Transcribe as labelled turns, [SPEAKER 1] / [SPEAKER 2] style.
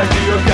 [SPEAKER 1] like the